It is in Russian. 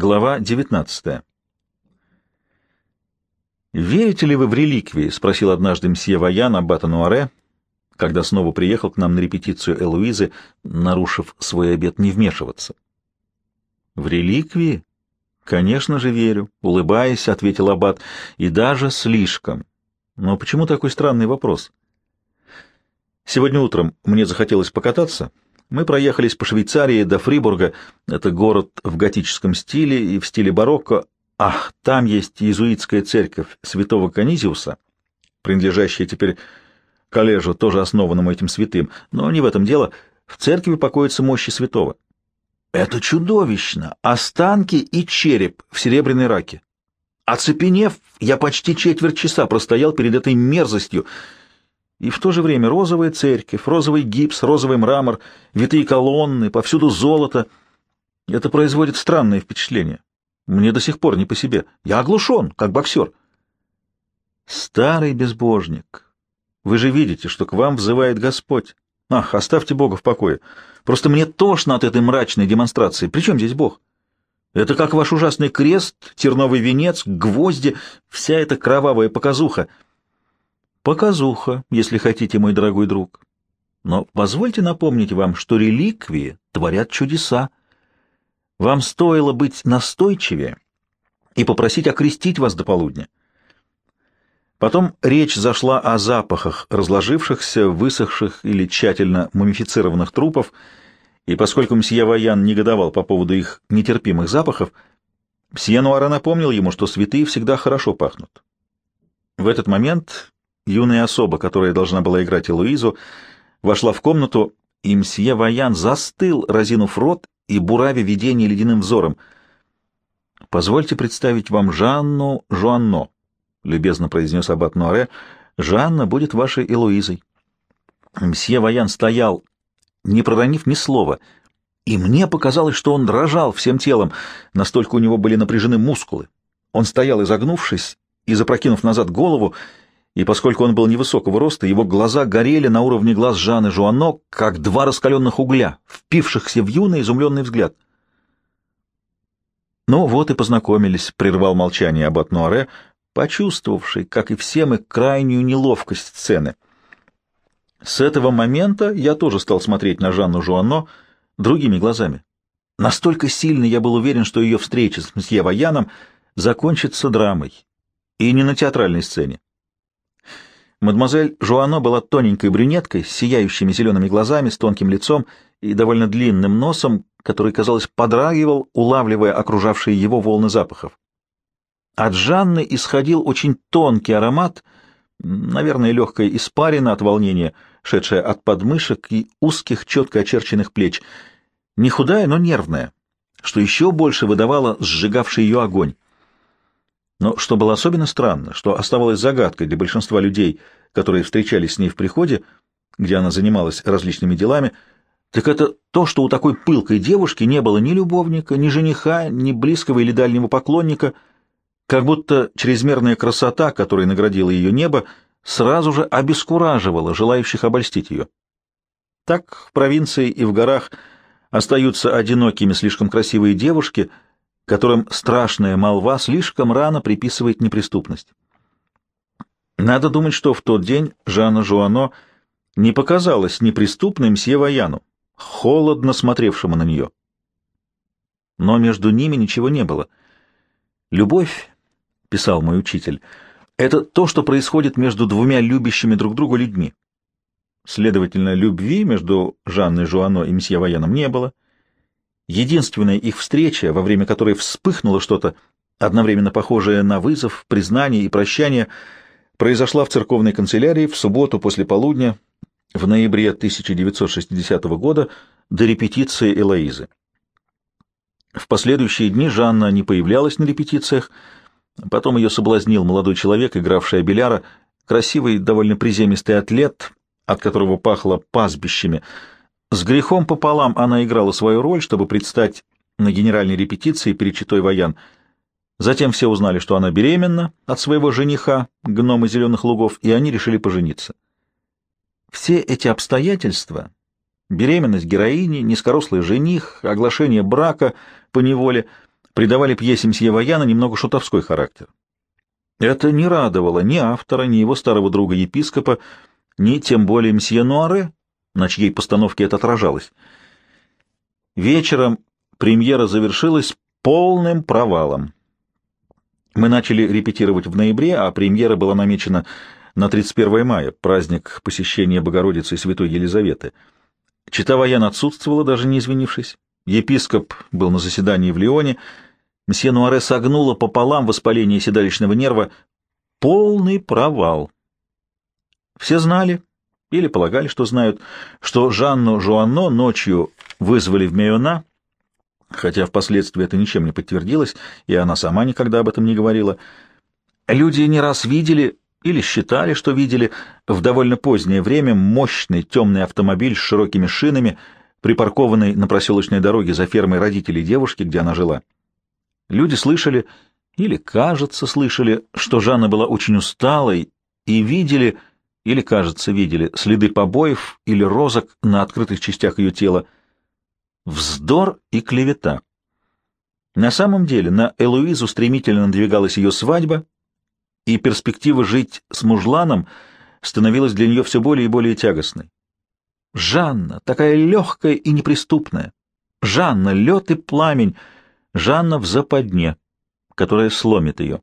Глава 19. «Верите ли вы в реликвии?» — спросил однажды мсье Ваян аббата Нуаре, когда снова приехал к нам на репетицию Элуизы, нарушив свой обет не вмешиваться. «В реликвии?» «Конечно же верю», — улыбаясь, ответил аббат, — «и даже слишком. Но почему такой странный вопрос?» «Сегодня утром мне захотелось покататься». Мы проехались по Швейцарии до Фрибурга. Это город в готическом стиле и в стиле барокко. Ах, там есть иезуитская церковь святого Канизиуса, принадлежащая теперь коллежу, тоже основанному этим святым. Но не в этом дело. В церкви покоятся мощи святого. Это чудовищно! Останки и череп в серебряной раке. Оцепенев, я почти четверть часа простоял перед этой мерзостью — и в то же время розовая церковь, розовый гипс, розовый мрамор, витые колонны, повсюду золото. Это производит странное впечатление. Мне до сих пор не по себе. Я оглушен, как боксер. Старый безбожник, вы же видите, что к вам взывает Господь. Ах, оставьте Бога в покое. Просто мне тошно от этой мрачной демонстрации. Причем здесь Бог? Это как ваш ужасный крест, терновый венец, гвозди, вся эта кровавая показуха — Показуха, если хотите, мой дорогой друг. Но позвольте напомнить вам, что реликвии творят чудеса. Вам стоило быть настойчивее и попросить окрестить вас до полудня. Потом речь зашла о запахах разложившихся, высохших или тщательно мумифицированных трупов, и поскольку мсье Ваян негодовал по поводу их нетерпимых запахов, мсье Нуара напомнил ему, что святые всегда хорошо пахнут. В этот момент Юная особа, которая должна была играть Луизу, вошла в комнату, и мсье Ваян застыл, разинув рот и буравя видение ледяным взором. «Позвольте представить вам Жанну Жуанно», — любезно произнес аббат Нуаре. «Жанна будет вашей Элуизой». Мсье Ваян стоял, не проронив ни слова, и мне показалось, что он дрожал всем телом, настолько у него были напряжены мускулы. Он стоял, изогнувшись и запрокинув назад голову, и поскольку он был невысокого роста, его глаза горели на уровне глаз Жанны Жуано, как два раскаленных угля, впившихся в юный изумленный взгляд. «Ну вот и познакомились», — прервал молчание аббат Нуаре, почувствовавший, как и все мы, крайнюю неловкость сцены. С этого момента я тоже стал смотреть на Жанну Жуано другими глазами. Настолько сильно я был уверен, что ее встреча с мсье Ваяном закончится драмой, и не на театральной сцене. Мадемуазель Жуано была тоненькой брюнеткой с сияющими зелеными глазами, с тонким лицом и довольно длинным носом, который, казалось, подрагивал, улавливая окружавшие его волны запахов. От Жанны исходил очень тонкий аромат, наверное, легкая испарина от волнения, шедшая от подмышек и узких, четко очерченных плеч, не худая, но нервная, что еще больше выдавало сжигавший ее огонь. Но что было особенно странно, что оставалось загадкой для большинства людей, которые встречались с ней в приходе, где она занималась различными делами, так это то, что у такой пылкой девушки не было ни любовника, ни жениха, ни близкого или дальнего поклонника, как будто чрезмерная красота, которой наградила ее небо, сразу же обескураживала желающих обольстить ее. Так в провинции и в горах остаются одинокими слишком красивые девушки — которым страшная молва слишком рано приписывает неприступность. Надо думать, что в тот день Жанна Жуано не показалась неприступной мсье Ваяну, холодно смотревшему на нее. Но между ними ничего не было. «Любовь», — писал мой учитель, — «это то, что происходит между двумя любящими друг друга людьми». Следовательно, любви между Жанной Жуано и мсье Ваяном не было — Единственная их встреча, во время которой вспыхнуло что-то, одновременно похожее на вызов, признание и прощание, произошла в церковной канцелярии в субботу после полудня в ноябре 1960 года до репетиции Элоизы. В последующие дни Жанна не появлялась на репетициях, потом ее соблазнил молодой человек, игравший Абеляра, красивый, довольно приземистый атлет, от которого пахло пастбищами, с грехом пополам она играла свою роль, чтобы предстать на генеральной репетиции перед Читой Ваян. Затем все узнали, что она беременна от своего жениха, гнома зеленых лугов, и они решили пожениться. Все эти обстоятельства — беременность героини, низкорослый жених, оглашение брака по неволе — придавали пьесе мсье Ваяна немного шутовской характер. Это не радовало ни автора, ни его старого друга-епископа, ни тем более мсье Нуаре, на чьей постановке это отражалось. Вечером премьера завершилась полным провалом. Мы начали репетировать в ноябре, а премьера была намечена на 31 мая, праздник посещения Богородицы и Святой Елизаветы. Чита Ваян отсутствовала, даже не извинившись. Епископ был на заседании в Лионе. Мсье Нуаре согнуло пополам воспаление седалищного нерва. Полный провал. Все знали, или полагали, что знают, что Жанну Жуанно ночью вызвали в Мейона, хотя впоследствии это ничем не подтвердилось, и она сама никогда об этом не говорила. Люди не раз видели или считали, что видели в довольно позднее время мощный темный автомобиль с широкими шинами, припаркованный на проселочной дороге за фермой родителей девушки, где она жила. Люди слышали, или, кажется, слышали, что Жанна была очень усталой, и видели, или, кажется, видели, следы побоев или розок на открытых частях ее тела. Вздор и клевета. На самом деле на Элуизу стремительно надвигалась ее свадьба, и перспектива жить с мужланом становилась для нее все более и более тягостной. Жанна, такая легкая и неприступная. Жанна, лед и пламень. Жанна в западне, которая сломит ее.